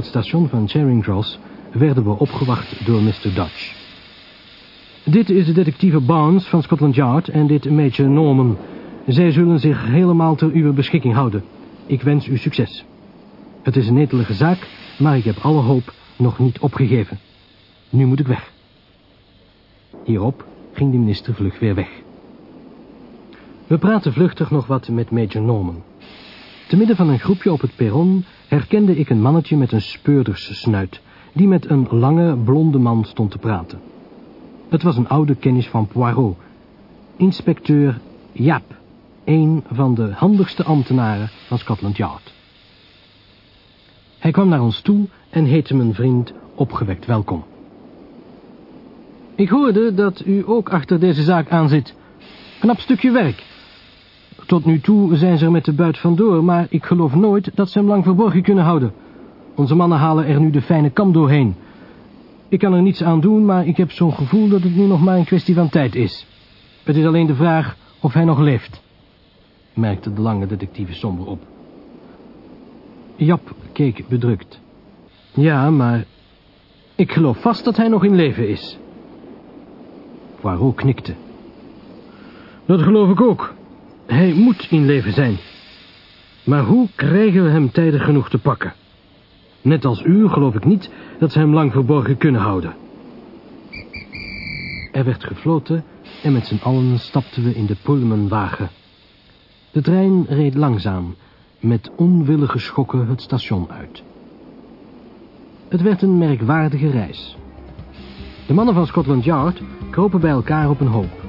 Het station van Charing Cross werden we opgewacht door Mr. Dodge. Dit is de detectieve Barnes van Scotland Yard en dit Major Norman. Zij zullen zich helemaal ter uw beschikking houden. Ik wens u succes. Het is een netelige zaak, maar ik heb alle hoop nog niet opgegeven. Nu moet ik weg. Hierop ging de minister vlug weer weg. We praten vluchtig nog wat met Major Norman. Te midden van een groepje op het perron herkende ik een mannetje met een speurderssnuit, die met een lange, blonde man stond te praten. Het was een oude kennis van Poirot, inspecteur Jaap, een van de handigste ambtenaren van Scotland Yard. Hij kwam naar ons toe en heette mijn vriend opgewekt welkom. Ik hoorde dat u ook achter deze zaak aanzit. Knap stukje werk. Tot nu toe zijn ze er met de buit vandoor, maar ik geloof nooit dat ze hem lang verborgen kunnen houden. Onze mannen halen er nu de fijne kam doorheen. Ik kan er niets aan doen, maar ik heb zo'n gevoel dat het nu nog maar een kwestie van tijd is. Het is alleen de vraag of hij nog leeft, merkte de lange detectieve somber op. Jap keek bedrukt. Ja, maar ik geloof vast dat hij nog in leven is. Poirot knikte. Dat geloof ik ook. Hij moet in leven zijn. Maar hoe krijgen we hem tijdig genoeg te pakken? Net als u geloof ik niet dat ze hem lang verborgen kunnen houden. Er werd gefloten en met z'n allen stapten we in de Pullmanwagen. De trein reed langzaam, met onwillige schokken het station uit. Het werd een merkwaardige reis. De mannen van Scotland Yard kropen bij elkaar op een hoop.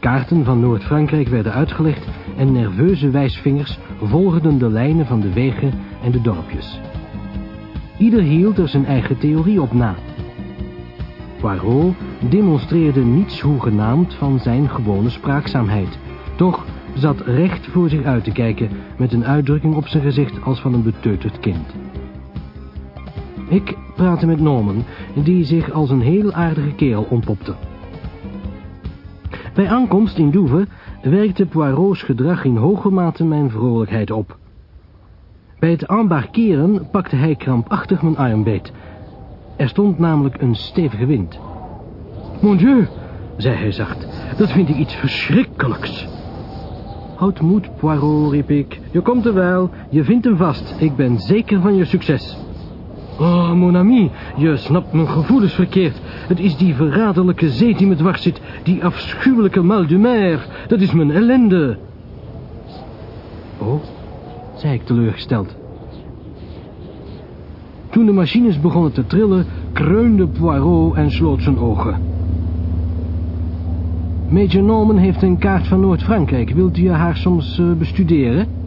Kaarten van Noord-Frankrijk werden uitgelegd en nerveuze wijsvingers volgden de lijnen van de wegen en de dorpjes. Ieder hield er zijn eigen theorie op na. Poirot demonstreerde niets hoegenaamd van zijn gewone spraakzaamheid. Toch zat recht voor zich uit te kijken met een uitdrukking op zijn gezicht als van een beteuterd kind. Ik praatte met Norman, die zich als een heel aardige kerel ontpopte. Bij aankomst in Douvres werkte Poirot's gedrag in hoge mate mijn vrolijkheid op. Bij het embarkeren pakte hij krampachtig mijn arm beet. Er stond namelijk een stevige wind. Mon Dieu, zei hij zacht, dat vind ik iets verschrikkelijks. Houd moed, Poirot, riep ik. Je komt er wel, je vindt hem vast. Ik ben zeker van je succes. Oh, mon ami, je snapt mijn gevoelens verkeerd. Het is die verraderlijke zee die me dwars zit. Die afschuwelijke mal de mer. Dat is mijn ellende. Oh, zei ik teleurgesteld. Toen de machines begonnen te trillen, kreunde Poirot en sloot zijn ogen. Major Norman heeft een kaart van Noord-Frankrijk. Wilt u haar soms uh, bestuderen?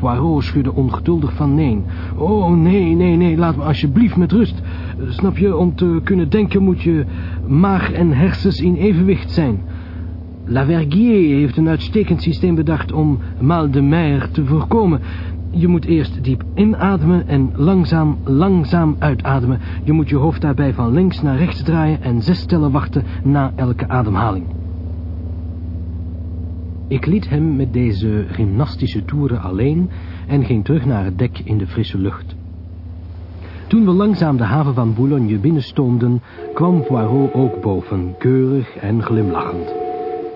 Poirot schudde ongeduldig van nee. Oh, nee, nee, nee, laat me alsjeblieft met rust. Snap je, om te kunnen denken moet je maag en hersens in evenwicht zijn. Lavergier heeft een uitstekend systeem bedacht om mal de mer te voorkomen. Je moet eerst diep inademen en langzaam, langzaam uitademen. Je moet je hoofd daarbij van links naar rechts draaien en zes tellen wachten na elke ademhaling. Ik liet hem met deze gymnastische toeren alleen en ging terug naar het dek in de frisse lucht. Toen we langzaam de haven van Boulogne binnenstoomden, kwam Poirot ook boven, keurig en glimlachend.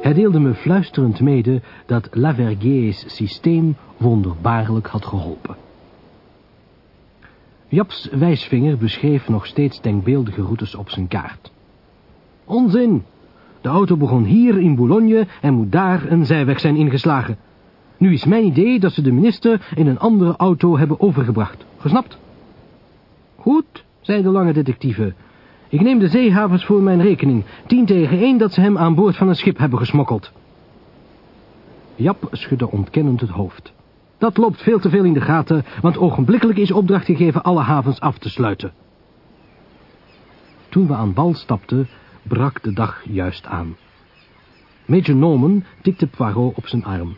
Hij deelde me fluisterend mede dat Lavergier's systeem wonderbaarlijk had geholpen. Japs wijsvinger beschreef nog steeds denkbeeldige routes op zijn kaart. Onzin! De auto begon hier in Boulogne en moet daar een zijweg zijn ingeslagen. Nu is mijn idee dat ze de minister in een andere auto hebben overgebracht. Gesnapt? Goed, zei de lange detectieve. Ik neem de zeehavens voor mijn rekening. Tien tegen één dat ze hem aan boord van een schip hebben gesmokkeld. Jap schudde ontkennend het hoofd. Dat loopt veel te veel in de gaten, want ogenblikkelijk is opdracht gegeven alle havens af te sluiten. Toen we aan wal stapten, brak de dag juist aan. Major Norman tikte Poirot op zijn arm.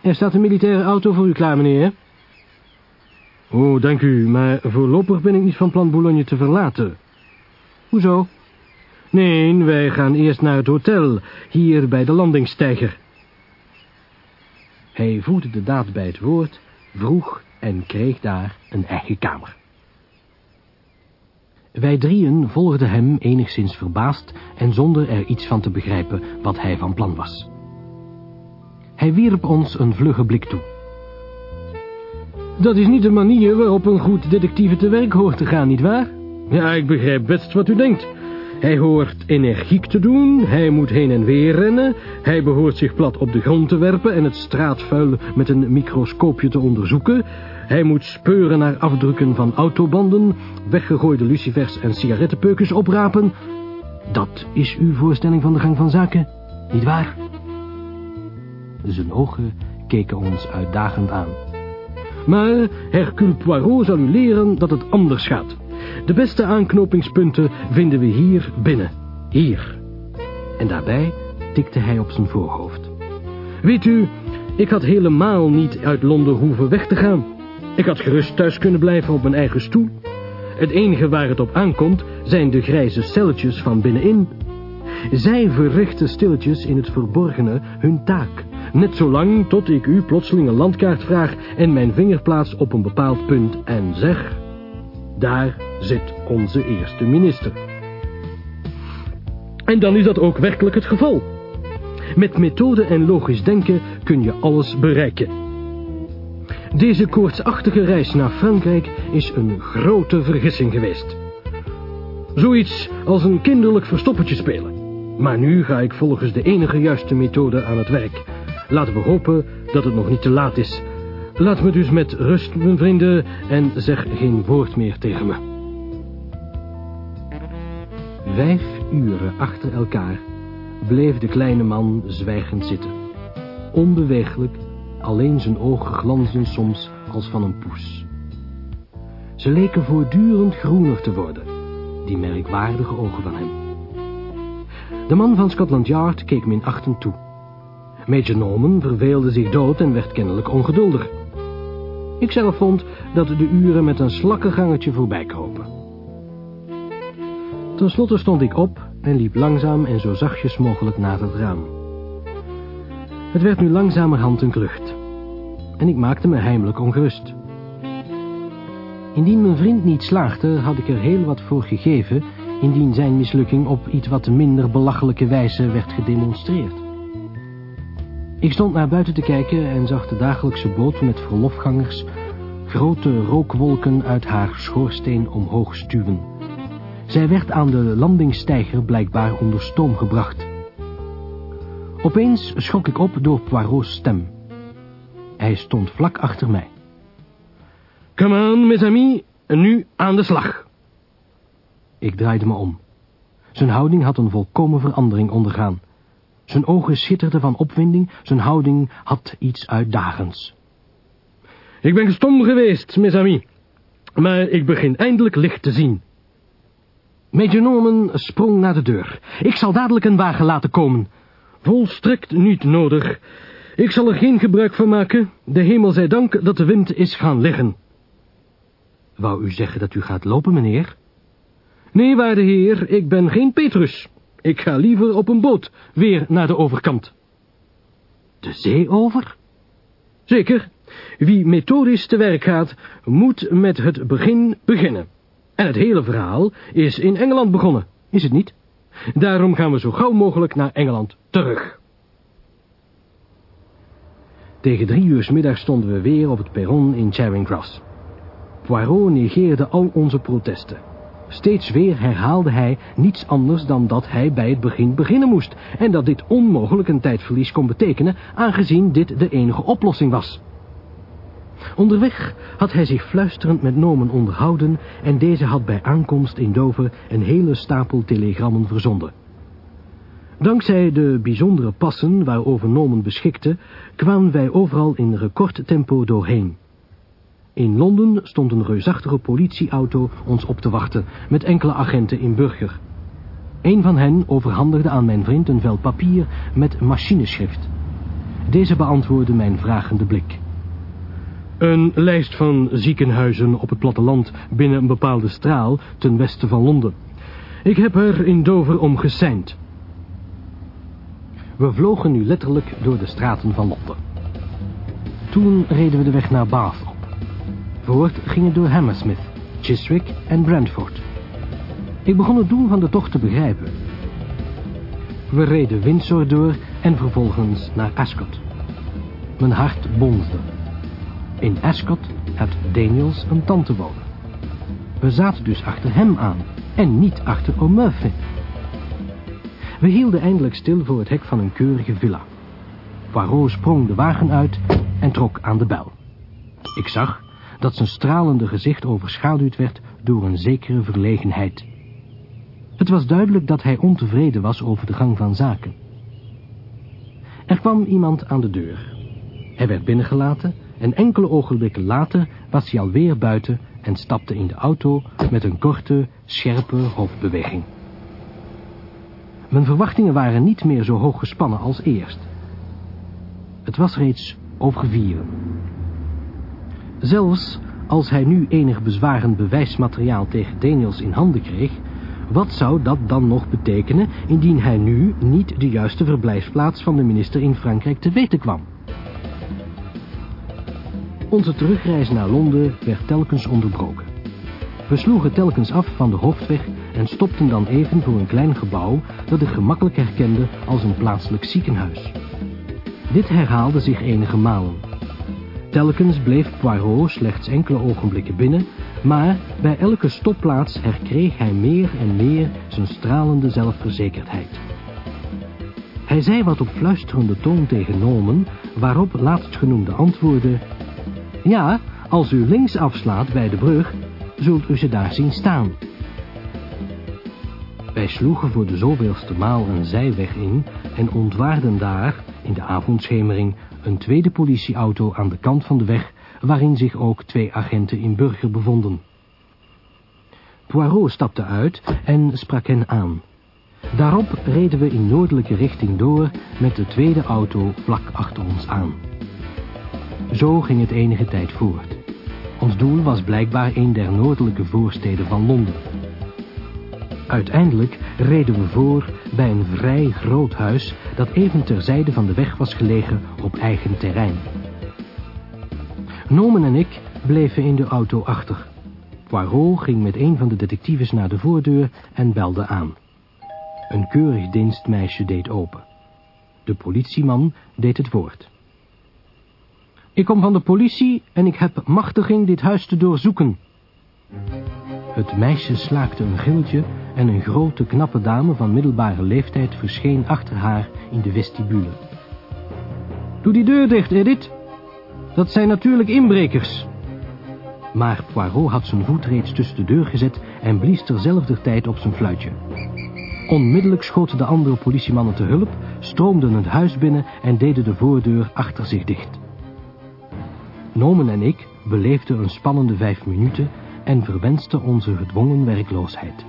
Er staat een militaire auto voor u klaar, meneer. Oh, dank u, maar voorlopig ben ik niet van plan Boulogne te verlaten. Hoezo? Nee, wij gaan eerst naar het hotel, hier bij de landingssteiger. Hij voerde de daad bij het woord, vroeg en kreeg daar een eigen kamer. Wij drieën volgden hem enigszins verbaasd en zonder er iets van te begrijpen wat hij van plan was. Hij wierp ons een vlugge blik toe. Dat is niet de manier waarop een goed detectieve te werk hoort te gaan, nietwaar? Ja, ik begrijp best wat u denkt. Hij hoort energiek te doen, hij moet heen en weer rennen, hij behoort zich plat op de grond te werpen en het straatvuil met een microscoopje te onderzoeken, hij moet speuren naar afdrukken van autobanden, weggegooide lucifers en sigarettenpeukens oprapen. Dat is uw voorstelling van de gang van zaken, niet waar? Zijn ogen keken ons uitdagend aan. Maar Hercule Poirot zal u leren dat het anders gaat. De beste aanknopingspunten vinden we hier binnen. Hier. En daarbij tikte hij op zijn voorhoofd. Weet u, ik had helemaal niet uit Londen hoeven weg te gaan. Ik had gerust thuis kunnen blijven op mijn eigen stoel. Het enige waar het op aankomt zijn de grijze celletjes van binnenin. Zij verrichten stilletjes in het verborgene hun taak. Net zolang tot ik u plotseling een landkaart vraag en mijn vinger plaats op een bepaald punt en zeg... Daar zit onze eerste minister. En dan is dat ook werkelijk het geval. Met methode en logisch denken kun je alles bereiken. Deze koortsachtige reis naar Frankrijk is een grote vergissing geweest. Zoiets als een kinderlijk verstoppertje spelen. Maar nu ga ik volgens de enige juiste methode aan het werk. Laten we hopen dat het nog niet te laat is. Laat me dus met rust, mijn vrienden, en zeg geen woord meer tegen me. Vijf uren achter elkaar bleef de kleine man zwijgend zitten. Onbeweeglijk, alleen zijn ogen glansden soms als van een poes. Ze leken voortdurend groener te worden, die merkwaardige ogen van hem. De man van Scotland Yard keek minachtend toe. Major Norman verveelde zich dood en werd kennelijk ongeduldig. Ik zelf vond dat de uren met een slakkengangetje voorbij kropen. Ten slotte stond ik op en liep langzaam en zo zachtjes mogelijk naar het raam. Het werd nu langzamerhand een klucht. En ik maakte me heimelijk ongerust. Indien mijn vriend niet slaagde, had ik er heel wat voor gegeven... indien zijn mislukking op iets wat minder belachelijke wijze werd gedemonstreerd. Ik stond naar buiten te kijken en zag de dagelijkse boot met verlofgangers grote rookwolken uit haar schoorsteen omhoog stuwen. Zij werd aan de landingssteiger blijkbaar onder stoom gebracht. Opeens schrok ik op door Poirot's stem. Hij stond vlak achter mij. Come on, mes amis, en nu aan de slag. Ik draaide me om. Zijn houding had een volkomen verandering ondergaan. Zijn ogen schitterden van opwinding, zijn houding had iets uitdagends. Ik ben stom geweest, mes amis, maar ik begin eindelijk licht te zien. Major Norman sprong naar de deur. Ik zal dadelijk een wagen laten komen. Volstrekt niet nodig. Ik zal er geen gebruik van maken. De hemel zij dank dat de wind is gaan liggen. Wou u zeggen dat u gaat lopen, meneer? Nee, waarde heer, ik ben geen Petrus. Ik ga liever op een boot, weer naar de overkant. De zee over? Zeker. Wie methodisch te werk gaat, moet met het begin beginnen. En het hele verhaal is in Engeland begonnen, is het niet? Daarom gaan we zo gauw mogelijk naar Engeland terug. Tegen drie uur middag stonden we weer op het perron in Charing Cross. Poirot negeerde al onze protesten. Steeds weer herhaalde hij niets anders dan dat hij bij het begin beginnen moest... en dat dit onmogelijk een tijdverlies kon betekenen... aangezien dit de enige oplossing was. Onderweg had hij zich fluisterend met Norman onderhouden... en deze had bij aankomst in Dover een hele stapel telegrammen verzonden. Dankzij de bijzondere passen waarover Norman beschikte... kwamen wij overal in recordtempo doorheen... In Londen stond een reusachtige politieauto ons op te wachten... met enkele agenten in burger. Een van hen overhandigde aan mijn vriend een vel papier met machineschrift. Deze beantwoordde mijn vragende blik. Een lijst van ziekenhuizen op het platteland binnen een bepaalde straal ten westen van Londen. Ik heb er in Dover om geseind. We vlogen nu letterlijk door de straten van Londen. Toen reden we de weg naar Bath op. Voort ging het door Hammersmith, Chiswick en Brentford. Ik begon het doel van de tocht te begrijpen. We reden Windsor door en vervolgens naar Ascot. Mijn hart bonsde. In Ascot had Daniels een tante wonen. We zaten dus achter hem aan en niet achter O'Murphy. We hielden eindelijk stil voor het hek van een keurige villa. Poirot sprong de wagen uit en trok aan de bel. Ik zag dat zijn stralende gezicht overschaduwd werd door een zekere verlegenheid. Het was duidelijk dat hij ontevreden was over de gang van zaken. Er kwam iemand aan de deur. Hij werd binnengelaten en enkele ogenblikken later was hij alweer buiten en stapte in de auto met een korte, scherpe hoofdbeweging. Mijn verwachtingen waren niet meer zo hoog gespannen als eerst. Het was reeds over vieren. Zelfs als hij nu enig bezwarend bewijsmateriaal tegen Daniels in handen kreeg, wat zou dat dan nog betekenen indien hij nu niet de juiste verblijfsplaats van de minister in Frankrijk te weten kwam? Onze terugreis naar Londen werd telkens onderbroken. We sloegen telkens af van de hoofdweg en stopten dan even voor een klein gebouw dat ik gemakkelijk herkende als een plaatselijk ziekenhuis. Dit herhaalde zich enige malen. Telkens bleef Poirot slechts enkele ogenblikken binnen, maar bij elke stopplaats herkreeg hij meer en meer zijn stralende zelfverzekerdheid. Hij zei wat op fluisterende toon tegen Norman, waarop laatstgenoemde antwoordde... Ja, als u links afslaat bij de brug, zult u ze daar zien staan. Wij sloegen voor de zoveelste maal een zijweg in en ontwaarden daar, in de avondschemering, een tweede politieauto aan de kant van de weg, waarin zich ook twee agenten in burger bevonden. Poirot stapte uit en sprak hen aan. Daarop reden we in noordelijke richting door met de tweede auto vlak achter ons aan. Zo ging het enige tijd voort. Ons doel was blijkbaar een der noordelijke voorsteden van Londen. Uiteindelijk reden we voor bij een vrij groot huis dat even terzijde van de weg was gelegen op eigen terrein. Nomen en ik bleven in de auto achter. Poirot ging met een van de detectives naar de voordeur en belde aan. Een keurig dienstmeisje deed open. De politieman deed het woord. Ik kom van de politie en ik heb machtiging dit huis te doorzoeken. Het meisje slaakte een giltje en een grote knappe dame van middelbare leeftijd verscheen achter haar in de vestibule. Doe die deur dicht, Edith. Dat zijn natuurlijk inbrekers. Maar Poirot had zijn voet reeds tussen de deur gezet en blies terzelfde tijd op zijn fluitje. Onmiddellijk schoten de andere politiemannen te hulp, stroomden het huis binnen en deden de voordeur achter zich dicht. Nomen en ik beleefden een spannende vijf minuten en verwensten onze gedwongen werkloosheid.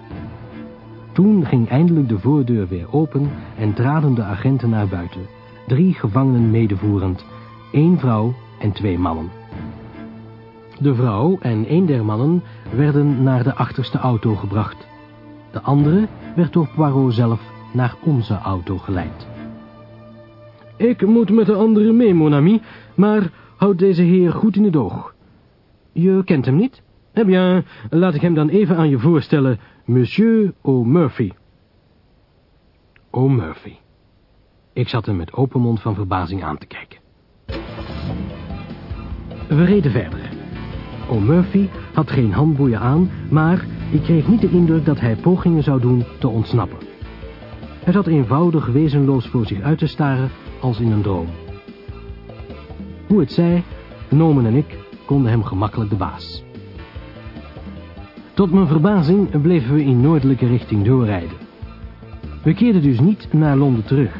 Toen ging eindelijk de voordeur weer open en traden de agenten naar buiten, drie gevangenen medevoerend, één vrouw en twee mannen. De vrouw en een der mannen werden naar de achterste auto gebracht. De andere werd door Poirot zelf naar onze auto geleid. Ik moet met de andere mee, mon ami, maar houd deze heer goed in het oog. Je kent hem niet? Eh bien, laat ik hem dan even aan je voorstellen, Monsieur O'Murphy. O'Murphy. Ik zat hem met open mond van verbazing aan te kijken. We reden verder. O'Murphy had geen handboeien aan, maar ik kreeg niet de indruk dat hij pogingen zou doen te ontsnappen. Hij zat eenvoudig wezenloos voor zich uit te staren als in een droom. Hoe het zij, Nomen en ik konden hem gemakkelijk de baas. Tot mijn verbazing bleven we in noordelijke richting doorrijden. We keerden dus niet naar Londen terug.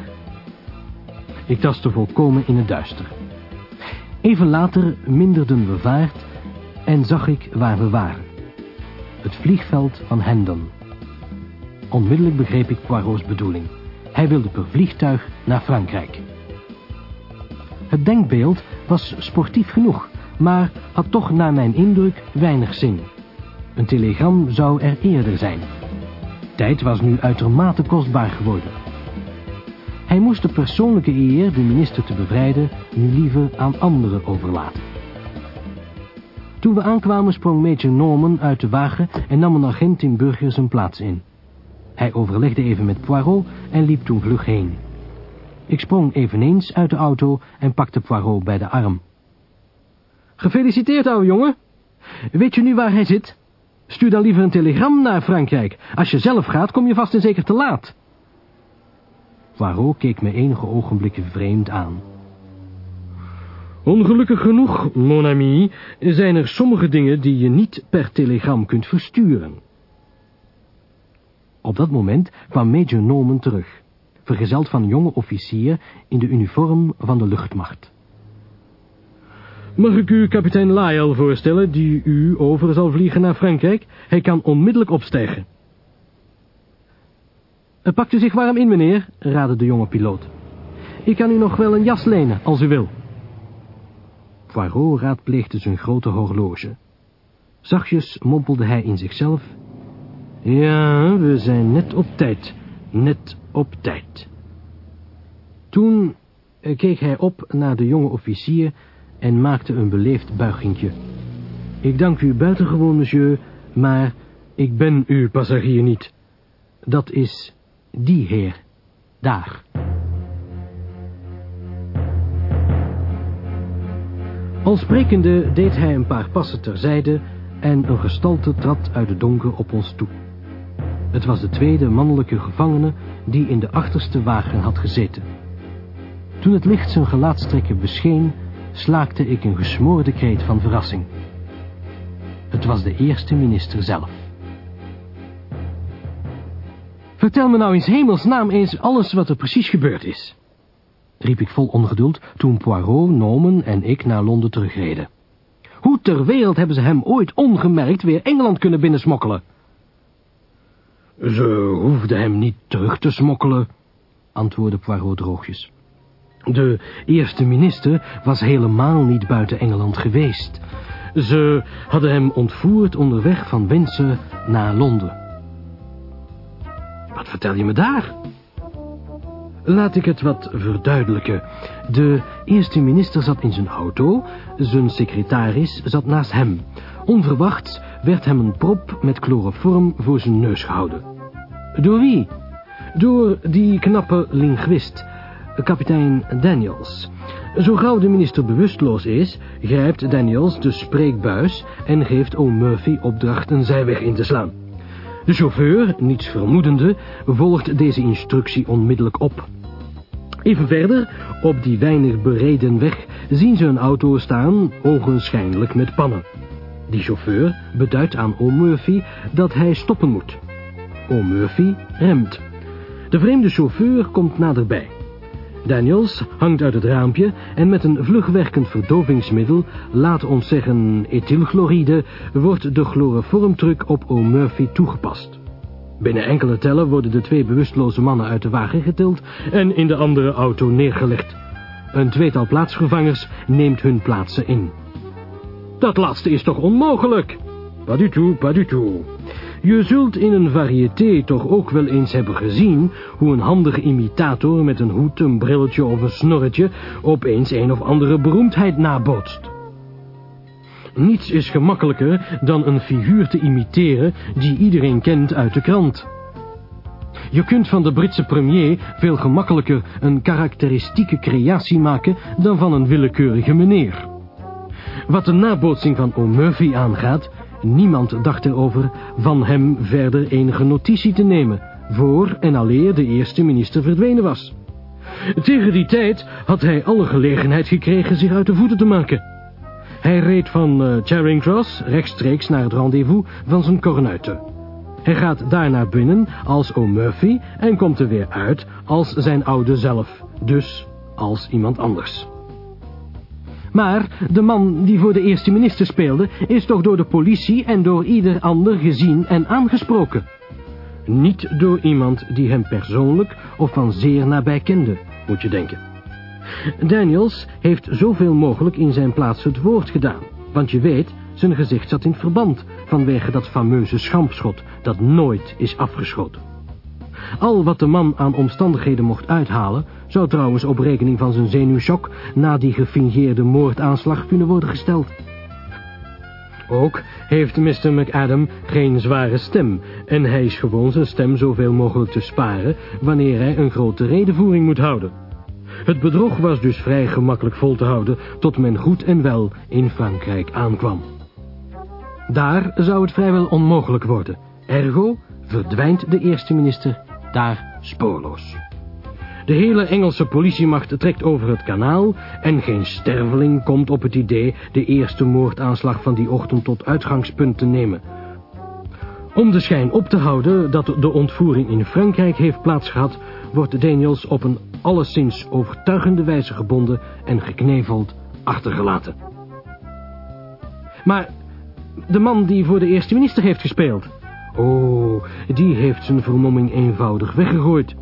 Ik tastte volkomen in het duister. Even later minderden we vaart en zag ik waar we waren. Het vliegveld van Hendon. Onmiddellijk begreep ik Poirot's bedoeling. Hij wilde per vliegtuig naar Frankrijk. Het denkbeeld was sportief genoeg, maar had toch naar mijn indruk weinig zin. Een telegram zou er eerder zijn. Tijd was nu uitermate kostbaar geworden. Hij moest de persoonlijke eer de minister te bevrijden nu liever aan anderen overlaten. Toen we aankwamen sprong Major Norman uit de wagen en nam een agent in Burger zijn plaats in. Hij overlegde even met Poirot en liep toen vlug heen. Ik sprong eveneens uit de auto en pakte Poirot bij de arm. Gefeliciteerd, ouwe jongen. Weet je nu waar hij zit? Stuur dan liever een telegram naar Frankrijk. Als je zelf gaat, kom je vast en zeker te laat. Poirot keek me enige ogenblikken vreemd aan. Ongelukkig genoeg, mon ami, zijn er sommige dingen die je niet per telegram kunt versturen. Op dat moment kwam Major Norman terug, vergezeld van een jonge officier in de uniform van de luchtmacht. Mag ik u kapitein Lyle voorstellen, die u over zal vliegen naar Frankrijk? Hij kan onmiddellijk opstijgen. Eh, pakt u zich warm in, meneer, raadde de jonge piloot. Ik kan u nog wel een jas lenen, als u wil. Poirot raadpleegde zijn grote horloge. Zachtjes mompelde hij in zichzelf. Ja, we zijn net op tijd. Net op tijd. Toen eh, keek hij op naar de jonge officier en maakte een beleefd buigingje. Ik dank u buitengewoon, monsieur, maar ik ben uw passagier niet. Dat is die heer, daar. Al sprekende deed hij een paar passen terzijde en een gestalte trad uit het donker op ons toe. Het was de tweede mannelijke gevangene die in de achterste wagen had gezeten. Toen het licht zijn gelaatstrekken bescheen, slaakte ik een gesmoorde kreet van verrassing. Het was de eerste minister zelf. Vertel me nou in hemelsnaam eens alles wat er precies gebeurd is, riep ik vol ongeduld toen Poirot, Nomen en ik naar Londen terugreden. Hoe ter wereld hebben ze hem ooit ongemerkt weer Engeland kunnen binnensmokkelen? Ze hoefden hem niet terug te smokkelen, antwoordde Poirot droogjes. De eerste minister was helemaal niet buiten Engeland geweest. Ze hadden hem ontvoerd onderweg van Windsor naar Londen. Wat vertel je me daar? Laat ik het wat verduidelijken. De eerste minister zat in zijn auto, zijn secretaris zat naast hem. Onverwachts werd hem een prop met chloroform voor zijn neus gehouden. Door wie? Door die knappe linguist, kapitein Daniels. Zo gauw de minister bewusteloos is, grijpt Daniels de spreekbuis en geeft O'Murphy opdracht een zijweg in te slaan. De chauffeur, niets vermoedende, volgt deze instructie onmiddellijk op. Even verder, op die weinig bereden weg, zien ze een auto staan, ogenschijnlijk met pannen. Die chauffeur beduidt aan O'Murphy dat hij stoppen moet. O'Murphy remt. De vreemde chauffeur komt naderbij. Daniels hangt uit het raampje en met een vlugwerkend verdovingsmiddel, laat ons zeggen ethylchloride, wordt de chloroformtruc op O'Murphy toegepast. Binnen enkele tellen worden de twee bewusteloze mannen uit de wagen getild en in de andere auto neergelegd. Een tweetal plaatsvervangers neemt hun plaatsen in. Dat laatste is toch onmogelijk? Pas du tout, pas du tout. Je zult in een variété toch ook wel eens hebben gezien hoe een handige imitator met een hoed, een brilletje of een snorretje opeens een of andere beroemdheid nabootst. Niets is gemakkelijker dan een figuur te imiteren die iedereen kent uit de krant. Je kunt van de Britse premier veel gemakkelijker een karakteristieke creatie maken dan van een willekeurige meneer. Wat de nabootsing van O'Murphy aangaat, niemand dacht erover van hem verder enige notitie te nemen, voor en alleer de eerste minister verdwenen was. Tegen die tijd had hij alle gelegenheid gekregen zich uit de voeten te maken. Hij reed van uh, Charing Cross rechtstreeks naar het rendezvous van zijn kornuiten. Hij gaat daar naar binnen als O'Murphy en komt er weer uit als zijn oude zelf, dus als iemand anders. Maar de man die voor de eerste minister speelde is toch door de politie en door ieder ander gezien en aangesproken. Niet door iemand die hem persoonlijk of van zeer nabij kende, moet je denken. Daniels heeft zoveel mogelijk in zijn plaats het woord gedaan. Want je weet, zijn gezicht zat in verband vanwege dat fameuze schampschot dat nooit is afgeschoten. Al wat de man aan omstandigheden mocht uithalen, zou trouwens op rekening van zijn zenuwshock na die gefingeerde moordaanslag kunnen worden gesteld. Ook heeft Mr. McAdam geen zware stem en hij is gewoon zijn stem zoveel mogelijk te sparen wanneer hij een grote redenvoering moet houden. Het bedrog was dus vrij gemakkelijk vol te houden tot men goed en wel in Frankrijk aankwam. Daar zou het vrijwel onmogelijk worden. Ergo verdwijnt de eerste minister daar spoorloos. De hele Engelse politiemacht trekt over het kanaal en geen sterveling komt op het idee de eerste moordaanslag van die ochtend tot uitgangspunt te nemen. Om de schijn op te houden dat de ontvoering in Frankrijk heeft plaatsgehad, wordt Daniels op een alleszins overtuigende wijze gebonden en gekneveld achtergelaten. Maar de man die voor de eerste minister heeft gespeeld... Oh, die heeft zijn vermomming eenvoudig weggegooid.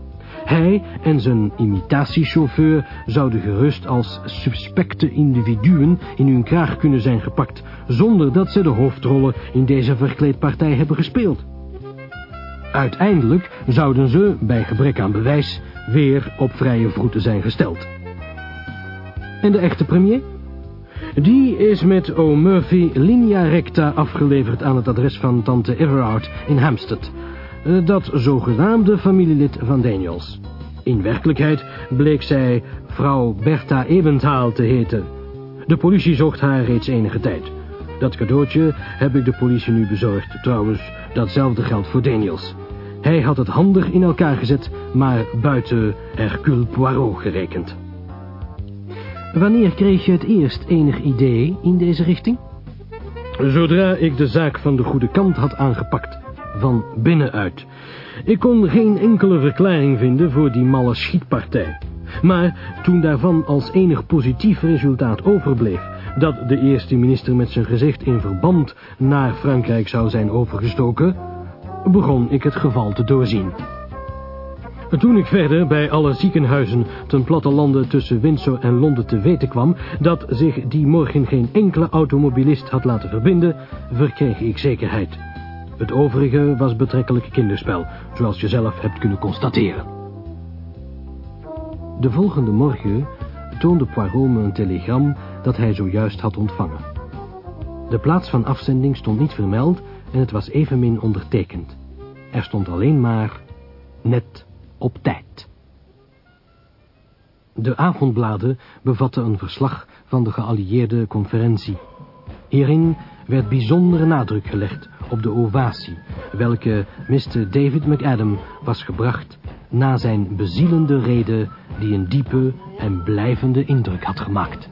Hij en zijn imitatiechauffeur zouden gerust als suspecte individuen in hun kraag kunnen zijn gepakt, zonder dat ze de hoofdrollen in deze verkleedpartij hebben gespeeld. Uiteindelijk zouden ze, bij gebrek aan bewijs, weer op vrije voeten zijn gesteld. En de echte premier? Die is met O'Murphy linea recta afgeleverd aan het adres van tante Everard in Hampstead. Eh, dat zogenaamde familielid van Daniels. In werkelijkheid bleek zij vrouw Bertha Eventhaal te heten. De politie zocht haar reeds enige tijd. Dat cadeautje heb ik de politie nu bezorgd. Trouwens, datzelfde geldt voor Daniels. Hij had het handig in elkaar gezet, maar buiten Hercule Poirot gerekend. Wanneer kreeg je het eerst enig idee in deze richting? Zodra ik de zaak van de goede kant had aangepakt, van binnenuit. Ik kon geen enkele verklaring vinden voor die malle schietpartij. Maar toen daarvan als enig positief resultaat overbleef... dat de eerste minister met zijn gezicht in verband naar Frankrijk zou zijn overgestoken... begon ik het geval te doorzien. Toen ik verder bij alle ziekenhuizen ten plattelanden tussen Windsor en Londen te weten kwam... dat zich die morgen geen enkele automobilist had laten verbinden... verkreeg ik zekerheid. Het overige was betrekkelijk kinderspel, zoals je zelf hebt kunnen constateren. De volgende morgen toonde Poirot me een telegram dat hij zojuist had ontvangen. De plaats van afzending stond niet vermeld en het was evenmin ondertekend. Er stond alleen maar net op tijd. De avondbladen bevatten een verslag van de geallieerde conferentie. Hierin werd bijzondere nadruk gelegd op de ovatie, welke Mr. David McAdam was gebracht na zijn bezielende rede die een diepe en blijvende indruk had gemaakt.